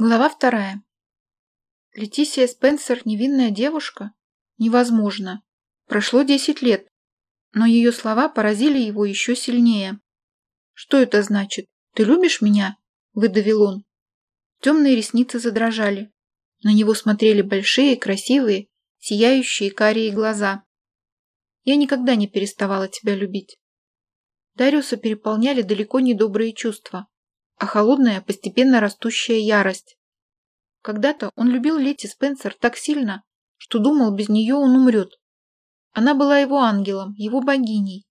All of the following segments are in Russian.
Глава вторая. Летисия Спенсер – невинная девушка? Невозможно. Прошло десять лет, но ее слова поразили его еще сильнее. «Что это значит? Ты любишь меня?» – выдавил он. Темные ресницы задрожали. На него смотрели большие, красивые, сияющие карие глаза. «Я никогда не переставала тебя любить». Дариуса переполняли далеко не добрые чувства а холодная, постепенно растущая ярость. Когда-то он любил Лети Спенсер так сильно, что думал, без нее он умрет. Она была его ангелом, его богиней.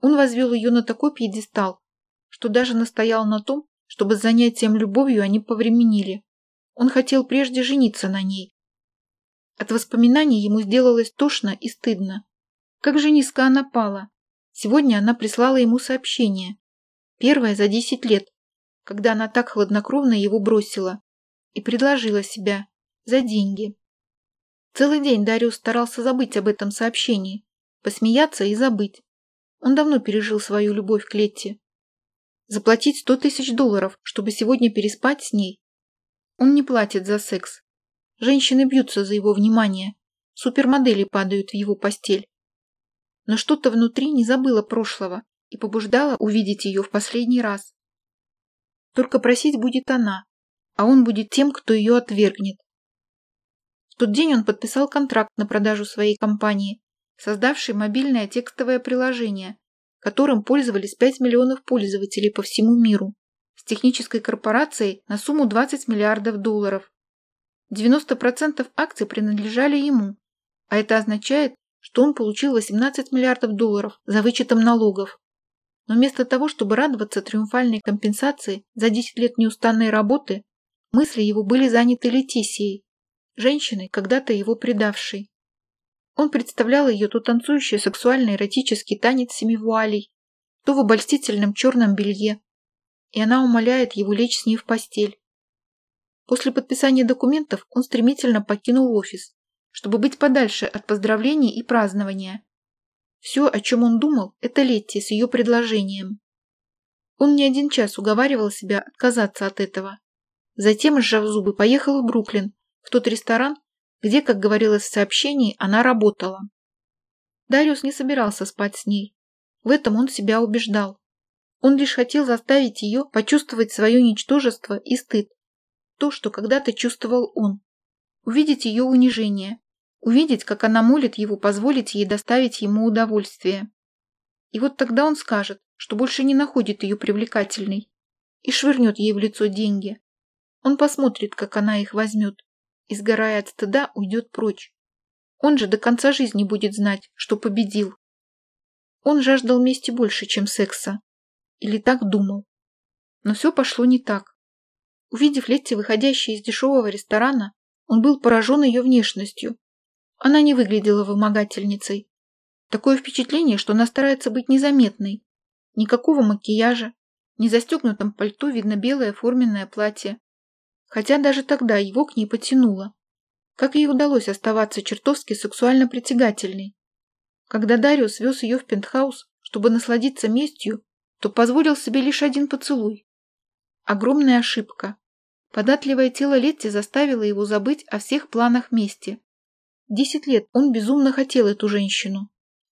Он возвел ее на такой пьедестал, что даже настоял на том, чтобы с занятием любовью они повременили. Он хотел прежде жениться на ней. От воспоминаний ему сделалось тошно и стыдно. Как же низко она пала. Сегодня она прислала ему сообщение. Первое за десять лет, когда она так хладнокровно его бросила и предложила себя за деньги. Целый день Дариус старался забыть об этом сообщении, посмеяться и забыть. Он давно пережил свою любовь к Летте. Заплатить сто тысяч долларов, чтобы сегодня переспать с ней? Он не платит за секс. Женщины бьются за его внимание. Супермодели падают в его постель. Но что-то внутри не забыло прошлого и побуждало увидеть ее в последний раз. Только просить будет она, а он будет тем, кто ее отвергнет. В тот день он подписал контракт на продажу своей компании, создавшей мобильное текстовое приложение, которым пользовались 5 миллионов пользователей по всему миру, с технической корпорацией на сумму 20 миллиардов долларов. 90% акций принадлежали ему, а это означает, что он получил 18 миллиардов долларов за вычетом налогов. Но вместо того, чтобы радоваться триумфальной компенсации за 10 лет неустанной работы, мысли его были заняты Летисией, женщиной, когда-то его предавшей. Он представлял ее то танцующий сексуально-эротический танец семи вуалей, то в обольстительном черном белье, и она умоляет его лечь с ней в постель. После подписания документов он стремительно покинул офис, чтобы быть подальше от поздравлений и празднования. Все, о чем он думал, это Летти с ее предложением. Он не один час уговаривал себя отказаться от этого. Затем, сжав зубы, поехал в Бруклин, в тот ресторан, где, как говорилось в сообщении, она работала. Дариус не собирался спать с ней. В этом он себя убеждал. Он лишь хотел заставить ее почувствовать свое ничтожество и стыд. То, что когда-то чувствовал он. Увидеть ее унижение, увидеть, как она молит его позволить ей доставить ему удовольствие. И вот тогда он скажет, что больше не находит ее привлекательной, и швырнет ей в лицо деньги. Он посмотрит, как она их возьмет, и, сгорая от стыда, уйдет прочь. Он же до конца жизни будет знать, что победил. Он жаждал мести больше, чем секса. Или так думал. Но все пошло не так. Увидев Летти, выходящей из дешевого ресторана, он был поражен ее внешностью, она не выглядела вымогательницей. Такое впечатление, что она старается быть незаметной. Никакого макияжа, не застегнутом пальто видно белое форменное платье. Хотя даже тогда его к ней потянуло. Как ей удалось оставаться чертовски сексуально притягательной? Когда Дариус вез ее в пентхаус, чтобы насладиться местью, то позволил себе лишь один поцелуй. Огромная ошибка. Податливое тело Летти заставило его забыть о всех планах мести. Десять лет он безумно хотел эту женщину,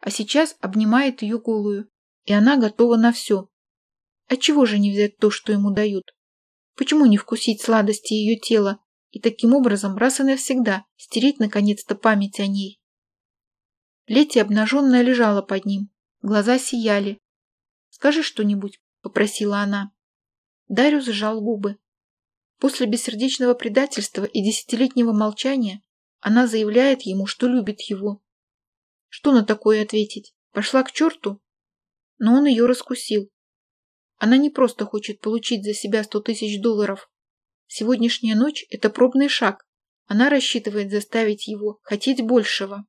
а сейчас обнимает ее голую, и она готова на все. Отчего же не взять то, что ему дают? Почему не вкусить сладости ее тела и таким образом раз и навсегда стереть наконец-то память о ней? Лети обнаженная лежала под ним, глаза сияли. «Скажи что-нибудь», — попросила она. Дарью сжал губы. После бессердечного предательства и десятилетнего молчания она заявляет ему, что любит его. Что на такое ответить? Пошла к черту? Но он ее раскусил. Она не просто хочет получить за себя сто тысяч долларов. Сегодняшняя ночь – это пробный шаг. Она рассчитывает заставить его хотеть большего.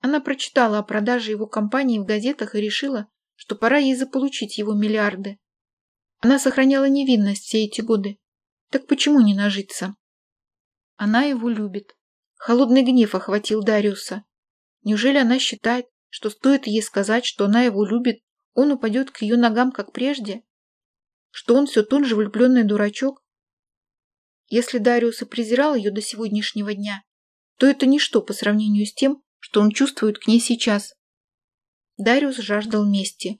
Она прочитала о продаже его компании в газетах и решила, что пора ей заполучить его миллиарды. Она сохраняла невинность все эти годы. Так почему не нажиться? Она его любит. Холодный гнев охватил Дариуса. Неужели она считает, что стоит ей сказать, что она его любит, он упадет к ее ногам, как прежде? Что он все тот же влюбленный дурачок? Если Дариус и презирал ее до сегодняшнего дня, то это ничто по сравнению с тем, что он чувствует к ней сейчас. Дариус жаждал мести.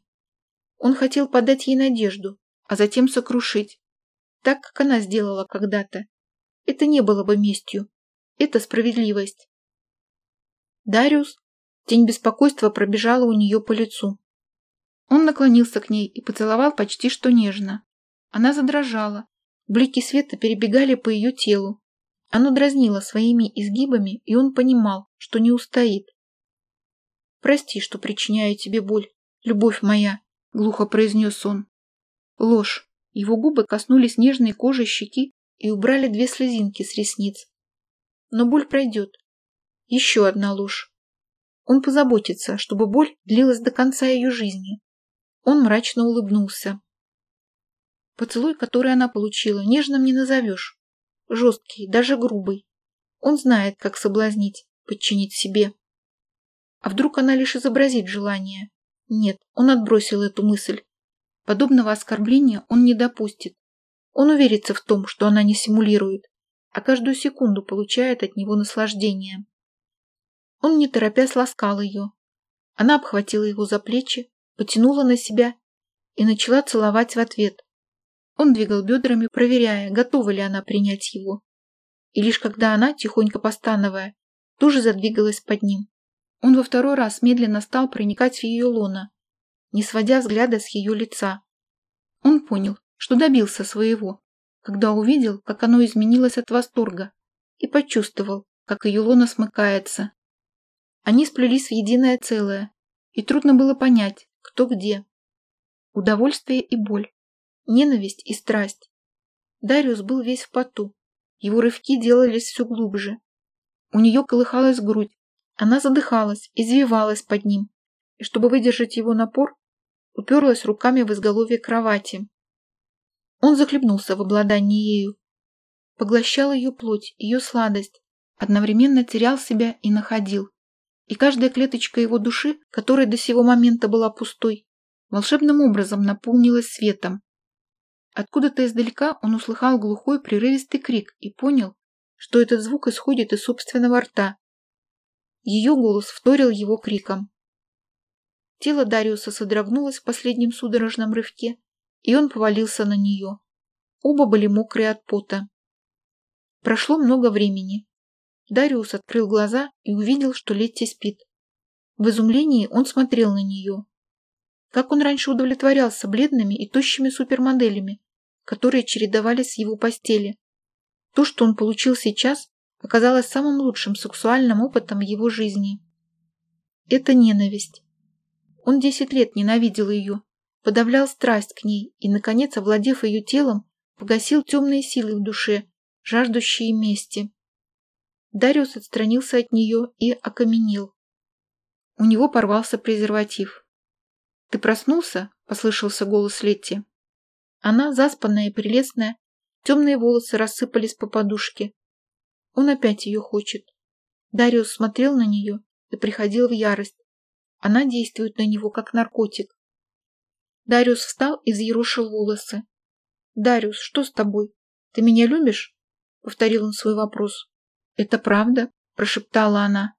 Он хотел подать ей надежду, а затем сокрушить, так, как она сделала когда-то. Это не было бы местью, это справедливость. Дариус, тень беспокойства пробежала у нее по лицу. Он наклонился к ней и поцеловал почти что нежно. Она задрожала, блики света перебегали по ее телу. Оно дразнило своими изгибами, и он понимал, что не устоит. «Прости, что причиняю тебе боль, любовь моя», — глухо произнес он. Ложь. Его губы коснулись нежной кожи щеки и убрали две слезинки с ресниц. Но боль пройдет. Еще одна ложь. Он позаботится, чтобы боль длилась до конца ее жизни. Он мрачно улыбнулся. Поцелуй, который она получила, нежным не назовешь. Жесткий, даже грубый. Он знает, как соблазнить, подчинить себе. А вдруг она лишь изобразит желание? Нет, он отбросил эту мысль. Подобного оскорбления он не допустит. Он уверится в том, что она не симулирует, а каждую секунду получает от него наслаждение. Он не торопясь ласкал ее. Она обхватила его за плечи, потянула на себя и начала целовать в ответ. Он двигал бедрами, проверяя, готова ли она принять его. И лишь когда она, тихонько постановая, тоже задвигалась под ним, он во второй раз медленно стал проникать в ее лоно, не сводя взгляда с ее лица. Он понял, что добился своего, когда увидел, как оно изменилось от восторга, и почувствовал, как ее лона смыкается. Они сплелись в единое целое, и трудно было понять, кто где. Удовольствие и боль, ненависть и страсть. Дариус был весь в поту, его рывки делались все глубже. У нее колыхалась грудь, она задыхалась, извивалась под ним, и чтобы выдержать его напор, уперлась руками в изголовье кровати. Он захлебнулся в обладании ею, поглощал ее плоть, ее сладость, одновременно терял себя и находил. И каждая клеточка его души, которая до сего момента была пустой, волшебным образом наполнилась светом. Откуда-то издалека он услыхал глухой прерывистый крик и понял, что этот звук исходит из собственного рта. Ее голос вторил его криком. Тело Дариуса содрогнулось в последнем судорожном рывке, и он повалился на нее. Оба были мокрые от пота. Прошло много времени. Дариус открыл глаза и увидел, что Летти спит. В изумлении он смотрел на нее. Как он раньше удовлетворялся бледными и тощими супермоделями, которые чередовались в его постели. То, что он получил сейчас, оказалось самым лучшим сексуальным опытом его жизни. Это ненависть. Он десять лет ненавидел ее, подавлял страсть к ней и, наконец, овладев ее телом, погасил темные силы в душе, жаждущие мести. Дариус отстранился от нее и окаменел. У него порвался презерватив. «Ты проснулся?» – послышался голос Летти. Она, заспанная и прелестная, темные волосы рассыпались по подушке. Он опять ее хочет. Дариус смотрел на нее и приходил в ярость. Она действует на него, как наркотик. Дариус встал и взъерушил волосы. «Дариус, что с тобой? Ты меня любишь?» Повторил он свой вопрос. «Это правда?» Прошептала она.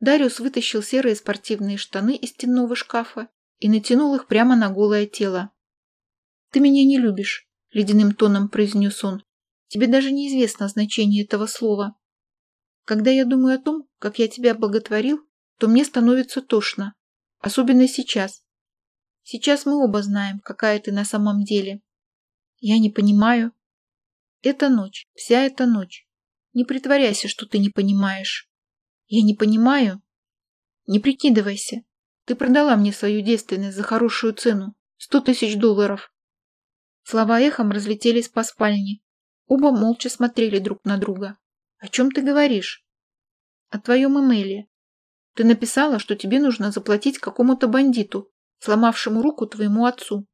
Дариус вытащил серые спортивные штаны из стенного шкафа и натянул их прямо на голое тело. «Ты меня не любишь», — ледяным тоном произнес он. «Тебе даже неизвестно значение этого слова. Когда я думаю о том, как я тебя боготворил, то мне становится тошно. Особенно сейчас. Сейчас мы оба знаем, какая ты на самом деле. Я не понимаю. Это ночь, вся эта ночь. Не притворяйся, что ты не понимаешь. Я не понимаю. Не прикидывайся. Ты продала мне свою девственность за хорошую цену. Сто тысяч долларов. Слова эхом разлетелись по спальне. Оба молча смотрели друг на друга. О чем ты говоришь? О твоем Эмеле. Ты написала, что тебе нужно заплатить какому-то бандиту, сломавшему руку твоему отцу.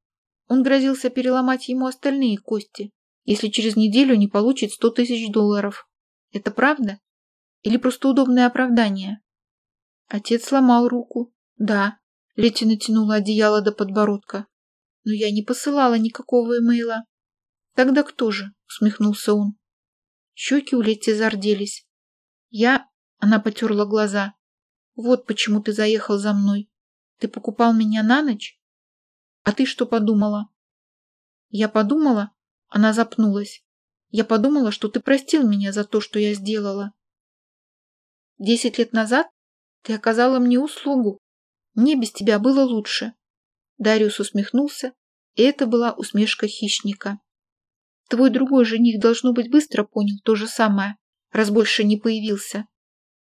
Он грозился переломать ему остальные кости, если через неделю не получит сто тысяч долларов. Это правда? Или просто удобное оправдание? Отец сломал руку. Да. Лети натянула одеяло до подбородка. Но я не посылала никакого имейла. Тогда кто же? Усмехнулся он. Щеки у Летти зарделись. Я... Она потерла глаза. Вот почему ты заехал за мной. Ты покупал меня на ночь? А ты что подумала? Я подумала... Она запнулась. Я подумала, что ты простил меня за то, что я сделала. Десять лет назад ты оказала мне услугу. Мне без тебя было лучше. Дариус усмехнулся, и это была усмешка хищника. Твой другой жених, должно быть, быстро понял то же самое, раз больше не появился.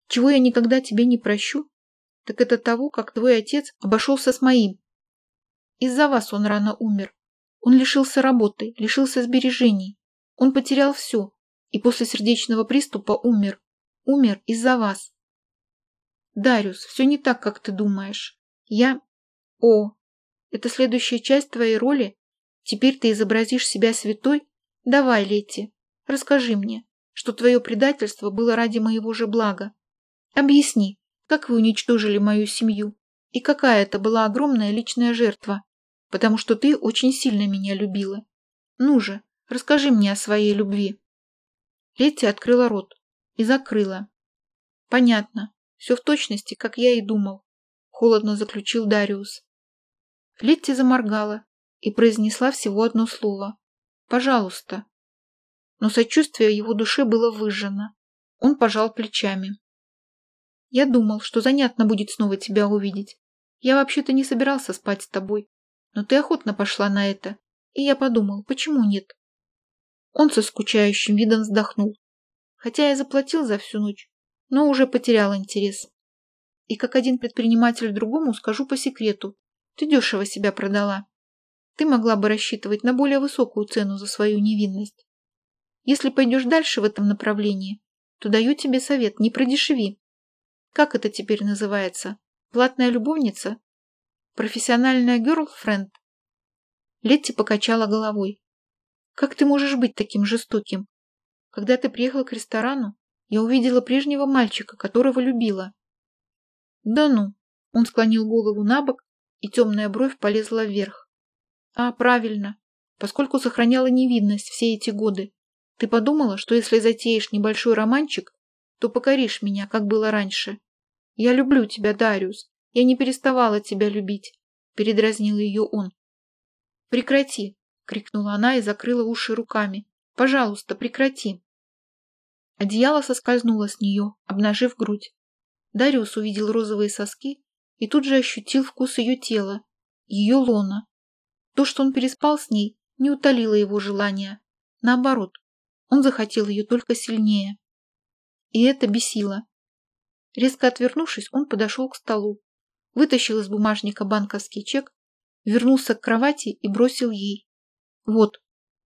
Чего я никогда тебе не прощу, так это того, как твой отец обошелся с моим. Из-за вас он рано умер. Он лишился работы, лишился сбережений. Он потерял все и после сердечного приступа умер. Умер из-за вас. Дариус, все не так, как ты думаешь. Я... О, это следующая часть твоей роли? Теперь ты изобразишь себя святой? Давай, Летти, расскажи мне, что твое предательство было ради моего же блага. Объясни, как вы уничтожили мою семью и какая это была огромная личная жертва, потому что ты очень сильно меня любила. Ну же, расскажи мне о своей любви. Летти открыла рот и закрыла. Понятно, все в точности, как я и думал, холодно заключил Дариус. Летти заморгала и произнесла всего одно слово. «Пожалуйста». Но сочувствие его душе было выжжено. Он пожал плечами. «Я думал, что занятно будет снова тебя увидеть. Я вообще-то не собирался спать с тобой, но ты охотно пошла на это, и я подумал, почему нет?» Он со скучающим видом вздохнул. Хотя я заплатил за всю ночь, но уже потерял интерес. И как один предприниматель другому скажу по секрету, ты дешево себя продала. Ты могла бы рассчитывать на более высокую цену за свою невинность. Если пойдешь дальше в этом направлении, то даю тебе совет, не продешеви. Как это теперь называется? Платная любовница? Профессиональная герлфренд? Летти покачала головой. Как ты можешь быть таким жестоким? Когда ты приехала к ресторану, я увидела прежнего мальчика, которого любила. Да ну, он склонил голову на бок, и темная бровь полезла вверх. А, правильно, поскольку сохраняла невинность все эти годы. Ты подумала, что если затеешь небольшой романчик, то покоришь меня, как было раньше. Я люблю тебя, Дариус. Я не переставала тебя любить, передразнил ее он. Прекрати, крикнула она и закрыла уши руками. Пожалуйста, прекрати. Одеяло соскользнуло с нее, обнажив грудь. Дариус увидел розовые соски и тут же ощутил вкус ее тела, ее лона. То, что он переспал с ней, не утолило его желания. Наоборот, он захотел ее только сильнее. И это бесило. Резко отвернувшись, он подошел к столу, вытащил из бумажника банковский чек, вернулся к кровати и бросил ей. Вот,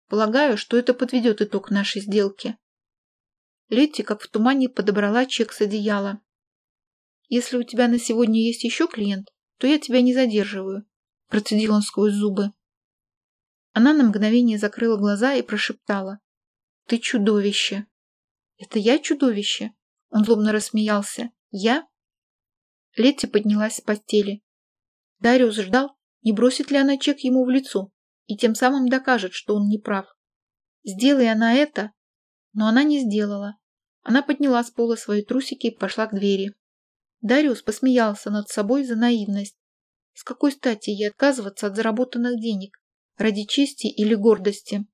полагаю, что это подведет итог нашей сделки. Летти, как в тумане, подобрала чек с одеяла. Если у тебя на сегодня есть еще клиент, то я тебя не задерживаю», – процедил он сквозь зубы. Она на мгновение закрыла глаза и прошептала. «Ты чудовище!» «Это я чудовище?» Он злобно рассмеялся. «Я?» Летти поднялась с постели. Дариус ждал, не бросит ли она чек ему в лицо, и тем самым докажет, что он не прав. Сделай она это, но она не сделала. Она подняла с пола свои трусики и пошла к двери. Дариус посмеялся над собой за наивность. С какой стати ей отказываться от заработанных денег? Ради чести или гордости?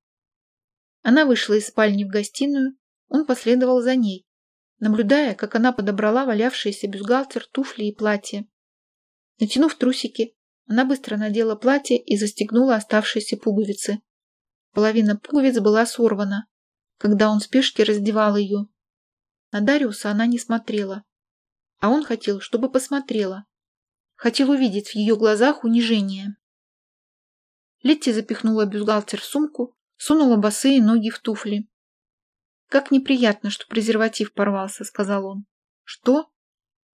Она вышла из спальни в гостиную, он последовал за ней, наблюдая, как она подобрала валявшиеся бюстгальтер, туфли и платье. Натянув трусики, она быстро надела платье и застегнула оставшиеся пуговицы. Половина пуговиц была сорвана, когда он в спешке раздевал ее. На Дариуса она не смотрела. А он хотел, чтобы посмотрела. Хотел увидеть в ее глазах унижение. Летти запихнула бюстгальтер в сумку, сунула босые ноги в туфли. «Как неприятно, что презерватив порвался», — сказал он. «Что?»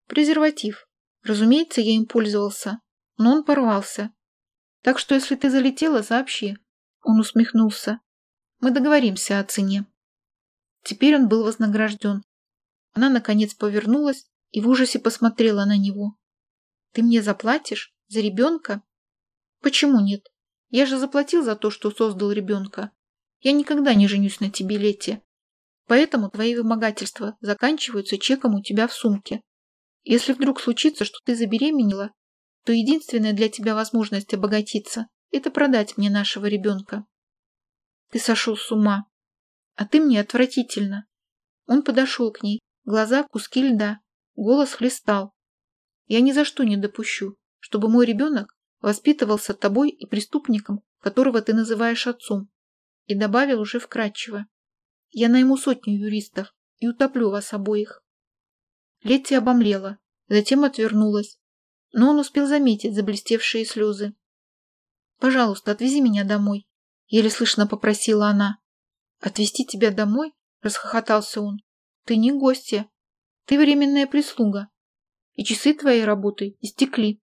«Презерватив. Разумеется, я им пользовался, но он порвался. Так что, если ты залетела, сообщи». Он усмехнулся. «Мы договоримся о цене». Теперь он был вознагражден. Она, наконец, повернулась и в ужасе посмотрела на него. «Ты мне заплатишь? За ребенка?» «Почему нет? Я же заплатил за то, что создал ребенка. Я никогда не женюсь на тебе, Лете. Поэтому твои вымогательства заканчиваются чеком у тебя в сумке. Если вдруг случится, что ты забеременела, то единственная для тебя возможность обогатиться – это продать мне нашего ребенка. Ты сошел с ума. А ты мне отвратительно. Он подошел к ней, глаза – куски льда, голос хлестал. Я ни за что не допущу, чтобы мой ребенок воспитывался тобой и преступником, которого ты называешь отцом. И добавил уже вкратчиво. Я найму сотню юристов и утоплю вас обоих. Летти обомлела, затем отвернулась, но он успел заметить заблестевшие слезы. «Пожалуйста, отвези меня домой», — еле слышно попросила она. «Отвезти тебя домой?» — расхохотался он. «Ты не гостья. Ты временная прислуга. И часы твоей работы истекли».